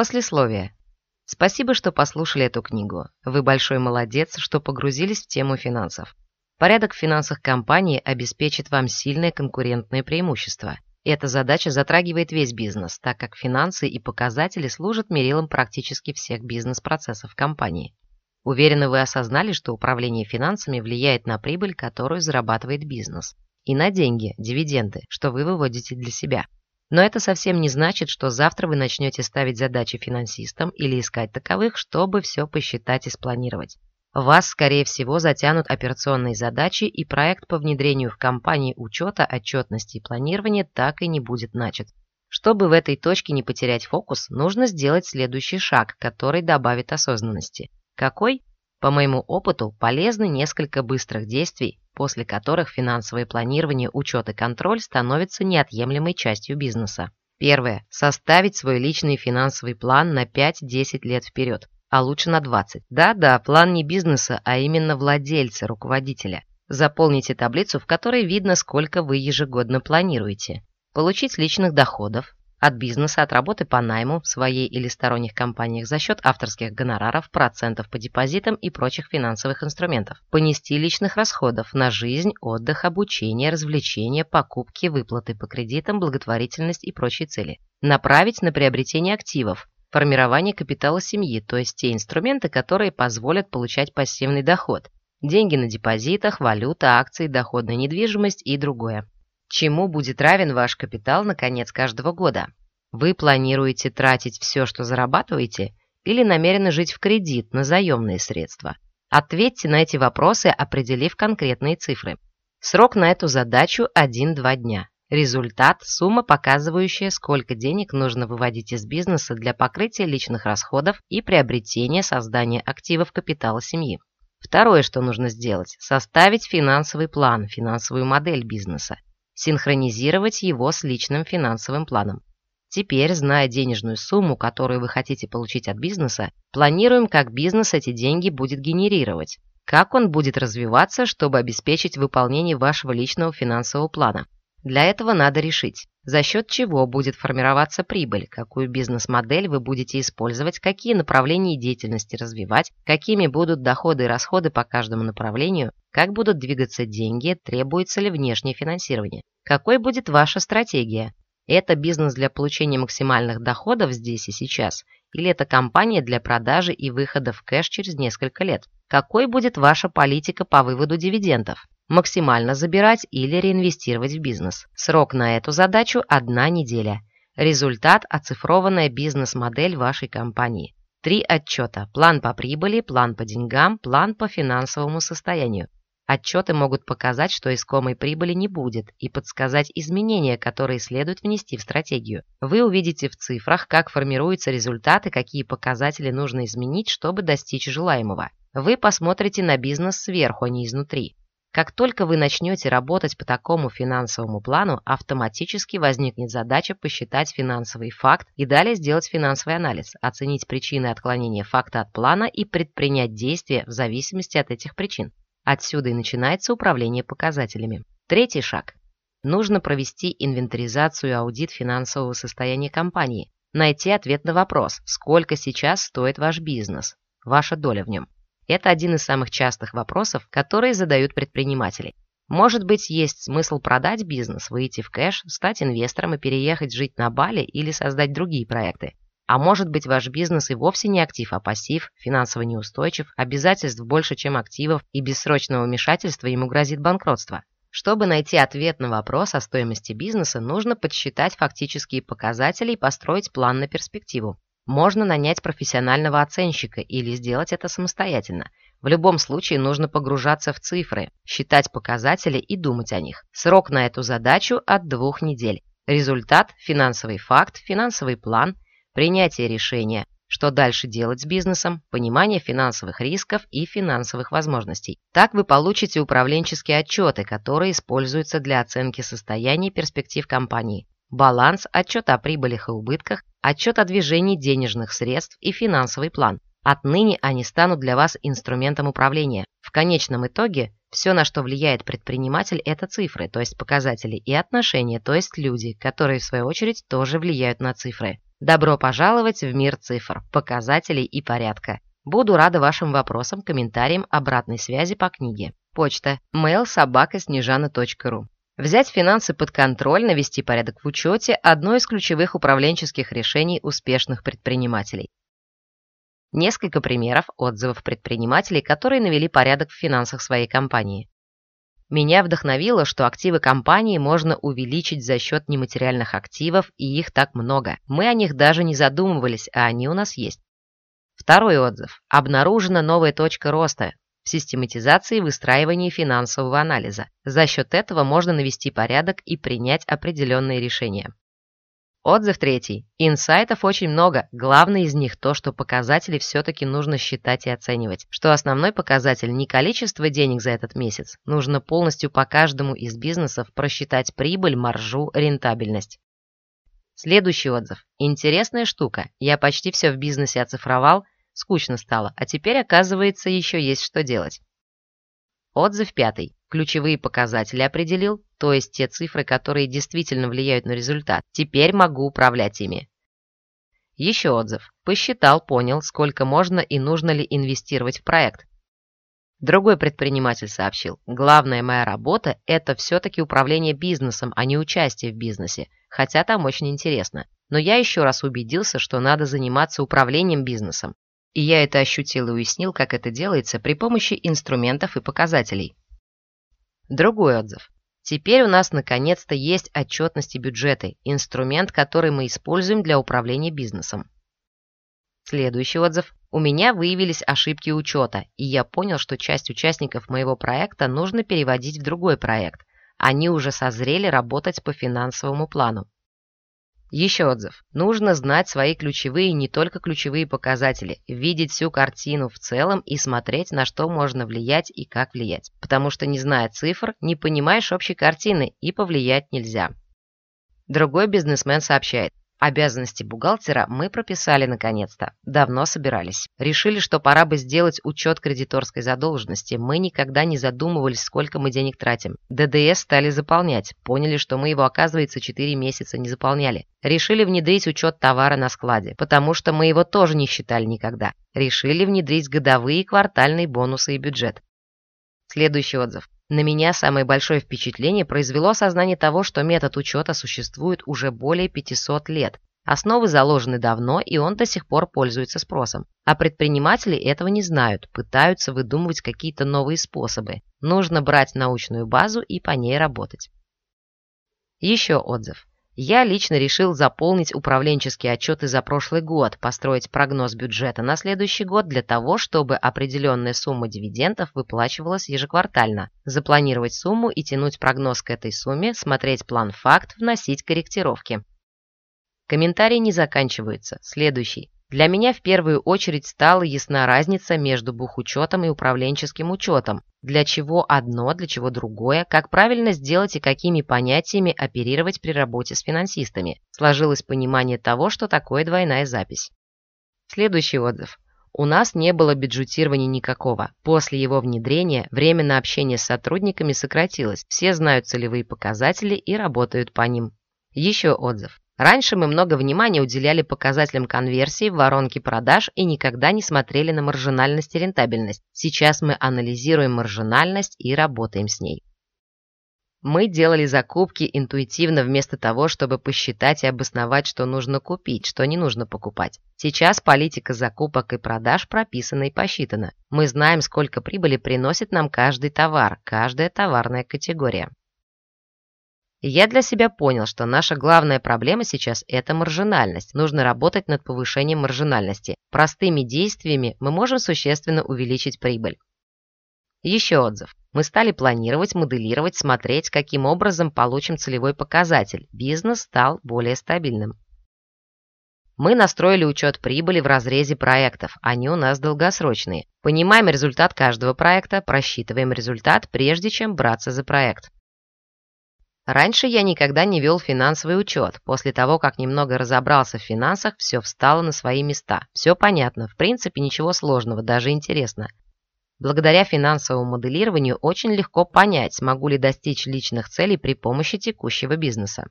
Послесловие. Спасибо, что послушали эту книгу. Вы большой молодец, что погрузились в тему финансов. Порядок в финансах компании обеспечит вам сильное конкурентное преимущество. Эта задача затрагивает весь бизнес, так как финансы и показатели служат мерилом практически всех бизнес-процессов компании. Уверенно вы осознали, что управление финансами влияет на прибыль, которую зарабатывает бизнес, и на деньги, дивиденды, что вы выводите для себя. Но это совсем не значит, что завтра вы начнете ставить задачи финансистам или искать таковых, чтобы все посчитать и спланировать. Вас, скорее всего, затянут операционные задачи, и проект по внедрению в компании учета, отчетности и планирования так и не будет начат. Чтобы в этой точке не потерять фокус, нужно сделать следующий шаг, который добавит осознанности. Какой? По моему опыту, полезны несколько быстрых действий, после которых финансовое планирование, учет и контроль становятся неотъемлемой частью бизнеса. Первое. Составить свой личный финансовый план на 5-10 лет вперед, а лучше на 20. Да-да, план не бизнеса, а именно владельца, руководителя. Заполните таблицу, в которой видно, сколько вы ежегодно планируете. Получить личных доходов, от бизнеса, от работы по найму в своей или сторонних компаниях за счет авторских гонораров, процентов по депозитам и прочих финансовых инструментов. Понести личных расходов на жизнь, отдых, обучение, развлечения, покупки, выплаты по кредитам, благотворительность и прочие цели. Направить на приобретение активов, формирование капитала семьи, то есть те инструменты, которые позволят получать пассивный доход. Деньги на депозитах, валюта, акции, доходная недвижимость и другое. Чему будет равен ваш капитал на конец каждого года? Вы планируете тратить все, что зарабатываете, или намерены жить в кредит на заемные средства? Ответьте на эти вопросы, определив конкретные цифры. Срок на эту задачу 1-2 дня. Результат – сумма, показывающая, сколько денег нужно выводить из бизнеса для покрытия личных расходов и приобретения создания активов капитала семьи. Второе, что нужно сделать – составить финансовый план, финансовую модель бизнеса синхронизировать его с личным финансовым планом. Теперь, зная денежную сумму, которую вы хотите получить от бизнеса, планируем, как бизнес эти деньги будет генерировать, как он будет развиваться, чтобы обеспечить выполнение вашего личного финансового плана. Для этого надо решить, за счет чего будет формироваться прибыль, какую бизнес-модель вы будете использовать, какие направления деятельности развивать, какими будут доходы и расходы по каждому направлению, как будут двигаться деньги, требуется ли внешнее финансирование. Какой будет ваша стратегия? Это бизнес для получения максимальных доходов здесь и сейчас? Или это компания для продажи и выхода в кэш через несколько лет? Какой будет ваша политика по выводу дивидендов? Максимально забирать или реинвестировать в бизнес? Срок на эту задачу – одна неделя. Результат – оцифрованная бизнес-модель вашей компании. Три отчета – план по прибыли, план по деньгам, план по финансовому состоянию. Отчеты могут показать, что искомой прибыли не будет, и подсказать изменения, которые следует внести в стратегию. Вы увидите в цифрах, как формируются результаты, какие показатели нужно изменить, чтобы достичь желаемого. Вы посмотрите на бизнес сверху, а не изнутри. Как только вы начнете работать по такому финансовому плану, автоматически возникнет задача посчитать финансовый факт и далее сделать финансовый анализ, оценить причины отклонения факта от плана и предпринять действия в зависимости от этих причин. Отсюда и начинается управление показателями. Третий шаг. Нужно провести инвентаризацию и аудит финансового состояния компании, найти ответ на вопрос, сколько сейчас стоит ваш бизнес, ваша доля в нем. Это один из самых частых вопросов, которые задают предприниматели. Может быть, есть смысл продать бизнес, выйти в кэш, стать инвестором и переехать жить на Бали или создать другие проекты. А может быть ваш бизнес и вовсе не актив, а пассив, финансово неустойчив, обязательств больше, чем активов, и бессрочного вмешательства ему грозит банкротство. Чтобы найти ответ на вопрос о стоимости бизнеса, нужно подсчитать фактические показатели и построить план на перспективу. Можно нанять профессионального оценщика или сделать это самостоятельно. В любом случае нужно погружаться в цифры, считать показатели и думать о них. Срок на эту задачу от двух недель. Результат – финансовый факт, финансовый план – принятие решения, что дальше делать с бизнесом, понимание финансовых рисков и финансовых возможностей. Так вы получите управленческие отчеты, которые используются для оценки состояния и перспектив компании, баланс, отчет о прибылях и убытках, отчет о движении денежных средств и финансовый план. Отныне они станут для вас инструментом управления. В конечном итоге все, на что влияет предприниматель, это цифры, то есть показатели, и отношения, то есть люди, которые в свою очередь тоже влияют на цифры. Добро пожаловать в мир цифр, показателей и порядка. Буду рада вашим вопросам, комментариям, обратной связи по книге. Почта mail собакаснежана.ру Взять финансы под контроль, навести порядок в учете – одно из ключевых управленческих решений успешных предпринимателей. Несколько примеров отзывов предпринимателей, которые навели порядок в финансах своей компании. Меня вдохновило, что активы компании можно увеличить за счет нематериальных активов, и их так много. Мы о них даже не задумывались, а они у нас есть. Второй отзыв. Обнаружена новая точка роста в систематизации и выстраивании финансового анализа. За счет этого можно навести порядок и принять определенные решения. Отзыв третий. Инсайтов очень много. Главное из них то, что показатели все-таки нужно считать и оценивать. Что основной показатель не количество денег за этот месяц. Нужно полностью по каждому из бизнесов просчитать прибыль, маржу, рентабельность. Следующий отзыв. Интересная штука. Я почти все в бизнесе оцифровал, скучно стало, а теперь, оказывается, еще есть что делать. Отзыв пятый. Ключевые показатели определил, то есть те цифры, которые действительно влияют на результат. Теперь могу управлять ими. Еще отзыв. Посчитал, понял, сколько можно и нужно ли инвестировать в проект. Другой предприниматель сообщил, главная моя работа – это все-таки управление бизнесом, а не участие в бизнесе, хотя там очень интересно. Но я еще раз убедился, что надо заниматься управлением бизнесом. И я это ощутил и уяснил, как это делается при помощи инструментов и показателей. Другой отзыв. Теперь у нас наконец-то есть отчетности бюджеты, инструмент, который мы используем для управления бизнесом. Следующий отзыв. У меня выявились ошибки учета, и я понял, что часть участников моего проекта нужно переводить в другой проект. Они уже созрели работать по финансовому плану. Еще отзыв. Нужно знать свои ключевые, не только ключевые показатели, видеть всю картину в целом и смотреть, на что можно влиять и как влиять. Потому что, не зная цифр, не понимаешь общей картины и повлиять нельзя. Другой бизнесмен сообщает, Обязанности бухгалтера мы прописали наконец-то. Давно собирались. Решили, что пора бы сделать учет кредиторской задолженности. Мы никогда не задумывались, сколько мы денег тратим. ДДС стали заполнять. Поняли, что мы его, оказывается, 4 месяца не заполняли. Решили внедрить учет товара на складе, потому что мы его тоже не считали никогда. Решили внедрить годовые квартальные бонусы и бюджет. Следующий отзыв. На меня самое большое впечатление произвело осознание того, что метод учета существует уже более 500 лет. Основы заложены давно, и он до сих пор пользуется спросом. А предприниматели этого не знают, пытаются выдумывать какие-то новые способы. Нужно брать научную базу и по ней работать. Еще отзыв. Я лично решил заполнить управленческие отчеты за прошлый год, построить прогноз бюджета на следующий год для того, чтобы определенная сумма дивидендов выплачивалась ежеквартально, запланировать сумму и тянуть прогноз к этой сумме, смотреть план факт, вносить корректировки. Комментарии не заканчиваются. Следующий. Для меня в первую очередь стала ясна разница между бухучетом и управленческим учетом. Для чего одно, для чего другое, как правильно сделать и какими понятиями оперировать при работе с финансистами. Сложилось понимание того, что такое двойная запись. Следующий отзыв. У нас не было бюджетирования никакого. После его внедрения время на общение с сотрудниками сократилось. Все знают целевые показатели и работают по ним. Еще отзыв. Раньше мы много внимания уделяли показателям конверсии воронке продаж и никогда не смотрели на маржинальность и рентабельность. Сейчас мы анализируем маржинальность и работаем с ней. Мы делали закупки интуитивно вместо того, чтобы посчитать и обосновать, что нужно купить, что не нужно покупать. Сейчас политика закупок и продаж прописана и посчитана. Мы знаем, сколько прибыли приносит нам каждый товар, каждая товарная категория. Я для себя понял, что наша главная проблема сейчас – это маржинальность. Нужно работать над повышением маржинальности. Простыми действиями мы можем существенно увеличить прибыль. Еще отзыв. Мы стали планировать, моделировать, смотреть, каким образом получим целевой показатель. Бизнес стал более стабильным. Мы настроили учет прибыли в разрезе проектов, они у нас долгосрочные. Понимаем результат каждого проекта, просчитываем результат, прежде чем браться за проект. Раньше я никогда не вел финансовый учет. После того, как немного разобрался в финансах, все встало на свои места. Все понятно, в принципе ничего сложного, даже интересно. Благодаря финансовому моделированию очень легко понять, смогу ли достичь личных целей при помощи текущего бизнеса.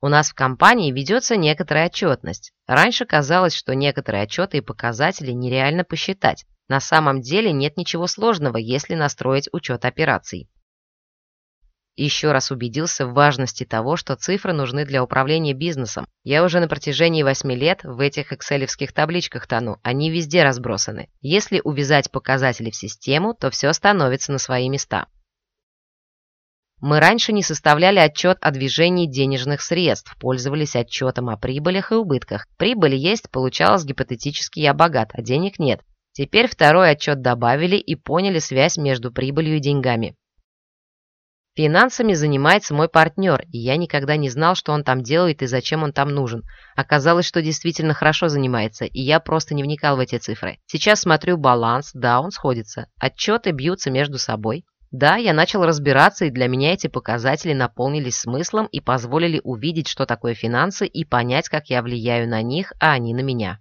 У нас в компании ведется некоторая отчетность. Раньше казалось, что некоторые отчеты и показатели нереально посчитать. На самом деле нет ничего сложного, если настроить учет операций. Еще раз убедился в важности того, что цифры нужны для управления бизнесом. Я уже на протяжении 8 лет в этих экселевских табличках тону, они везде разбросаны. Если увязать показатели в систему, то все становится на свои места. Мы раньше не составляли отчет о движении денежных средств, пользовались отчетом о прибылях и убытках. Прибыль есть, получалось гипотетически я богат, а денег нет. Теперь второй отчет добавили и поняли связь между прибылью и деньгами. Финансами занимается мой партнер, и я никогда не знал, что он там делает и зачем он там нужен. Оказалось, что действительно хорошо занимается, и я просто не вникал в эти цифры. Сейчас смотрю баланс, да, он сходится. Отчеты бьются между собой. Да, я начал разбираться, и для меня эти показатели наполнились смыслом и позволили увидеть, что такое финансы, и понять, как я влияю на них, а они на меня.